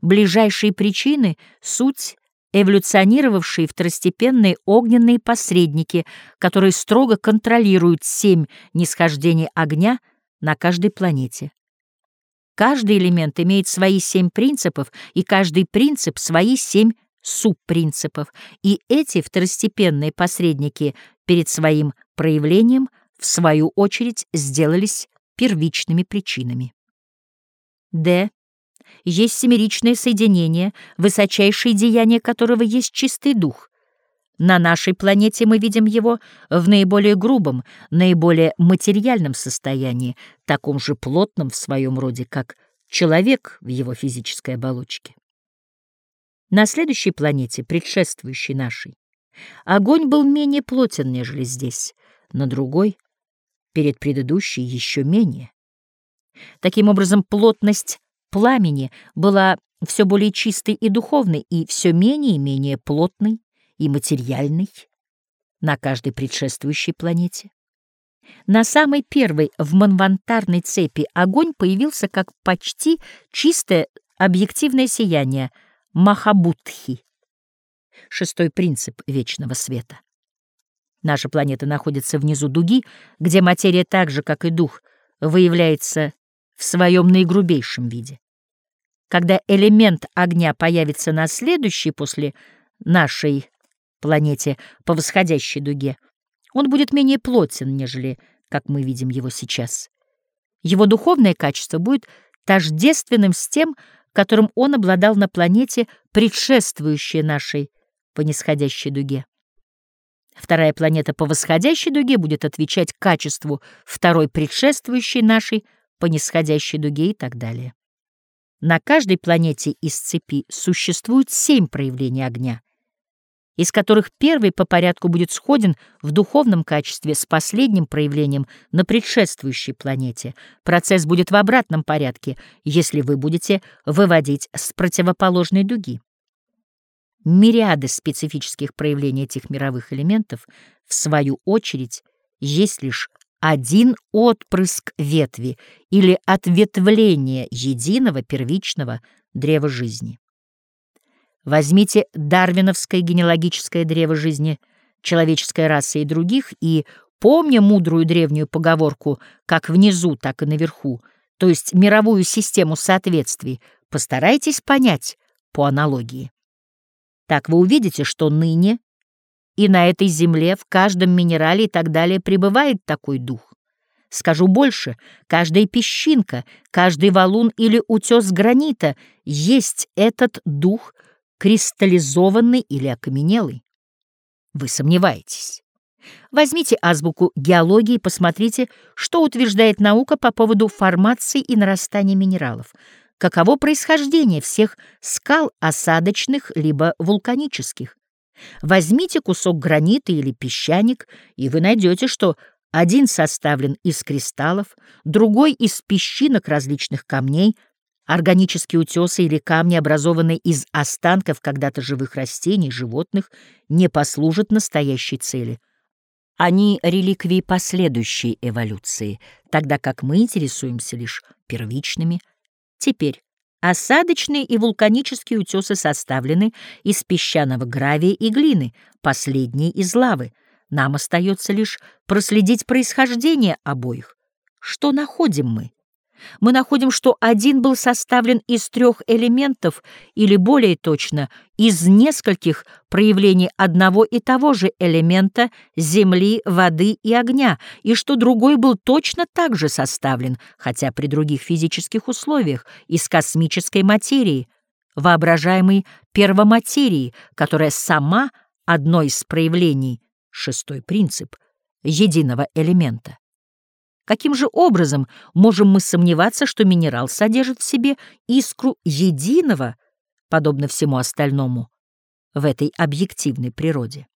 Ближайшие причины — суть эволюционировавшие второстепенные огненные посредники, которые строго контролируют семь нисхождений огня на каждой планете. Каждый элемент имеет свои семь принципов, и каждый принцип — свои семь субпринципов, и эти второстепенные посредники перед своим проявлением, в свою очередь, сделались первичными причинами. Д. Есть семеричное соединение, высочайшее деяние которого есть чистый дух. На нашей планете мы видим его в наиболее грубом, наиболее материальном состоянии, таком же плотном в своем роде, как человек в его физической оболочке. На следующей планете, предшествующей нашей, огонь был менее плотен, нежели здесь, на другой, перед предыдущей, еще менее. Таким образом, плотность пламени была все более чистой и духовной, и все менее и менее плотной и материальной на каждой предшествующей планете. На самой первой в манвантарной цепи огонь появился как почти чистое объективное сияние — Махабудхи, шестой принцип вечного света. Наша планета находится внизу дуги, где материя так же, как и дух, выявляется в своем наигрубейшем виде. Когда элемент огня появится на следующей после нашей планете по восходящей дуге, он будет менее плотен, нежели как мы видим его сейчас. Его духовное качество будет тождественным с тем, которым он обладал на планете, предшествующей нашей по нисходящей дуге. Вторая планета по восходящей дуге будет отвечать качеству второй предшествующей нашей по нисходящей дуге и так далее. На каждой планете из цепи существует семь проявлений огня, из которых первый по порядку будет сходен в духовном качестве с последним проявлением на предшествующей планете. Процесс будет в обратном порядке, если вы будете выводить с противоположной дуги. Мириады специфических проявлений этих мировых элементов, в свою очередь, есть лишь один отпрыск ветви или ответвление единого первичного древа жизни. Возьмите дарвиновское генеалогическое древо жизни человеческой расы и других, и, помня мудрую древнюю поговорку «как внизу, так и наверху», то есть мировую систему соответствий, постарайтесь понять по аналогии. Так вы увидите, что ныне и на этой земле, в каждом минерале и так далее пребывает такой дух. Скажу больше, каждая песчинка, каждый валун или утес гранита есть этот дух — кристаллизованный или окаменелый? Вы сомневаетесь. Возьмите азбуку геологии и посмотрите, что утверждает наука по поводу формации и нарастания минералов, каково происхождение всех скал осадочных либо вулканических. Возьмите кусок гранита или песчаник, и вы найдете, что один составлен из кристаллов, другой — из песчинок различных камней — Органические утесы или камни, образованные из останков когда-то живых растений, животных, не послужат настоящей цели. Они — реликвии последующей эволюции, тогда как мы интересуемся лишь первичными. Теперь осадочные и вулканические утесы составлены из песчаного гравия и глины, последние из лавы. Нам остается лишь проследить происхождение обоих. Что находим мы? Мы находим, что один был составлен из трех элементов, или более точно, из нескольких проявлений одного и того же элемента земли, воды и огня, и что другой был точно так же составлен, хотя при других физических условиях, из космической материи, воображаемой первоматерии, которая сама одно из проявлений, шестой принцип, единого элемента. Каким же образом можем мы сомневаться, что минерал содержит в себе искру единого, подобно всему остальному, в этой объективной природе?